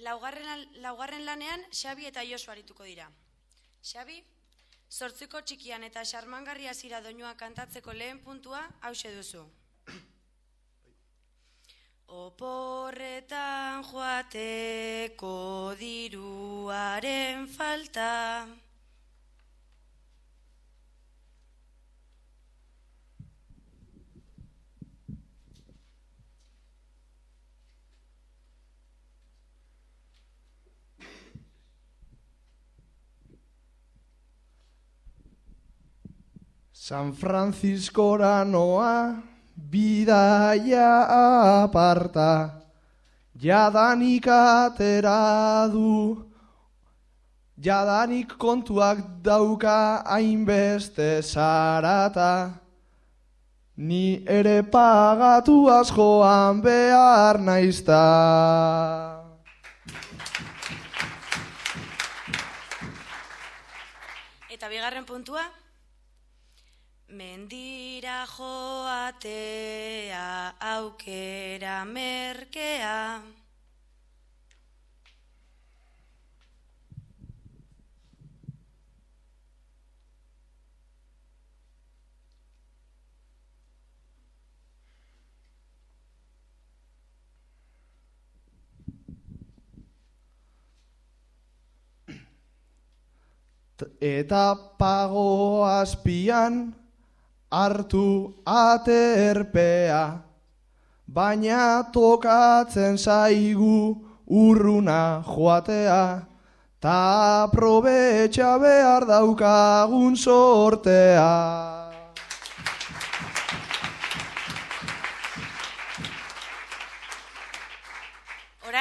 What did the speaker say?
Laugarren, laugarren lanean Xabi eta Josu arituko dira. Xabi, sortziko txikian eta xarmangarria zira doinua kantatzeko lehen puntua hause duzu. Oporretan joateko diruaren falta. San Francisco noa, bidaia aparta, jadanik atera du, jadanik kontuak dauka hainbeste zarata, ni ere pagatu askoan behar naizta. Eta bigarren puntua? Mendira joatea aukera merkea. Eta pago azpian hartu aterpea, baina tokatzen zaigu urruna joatea, ta aprobetxa behar daukagun sortea.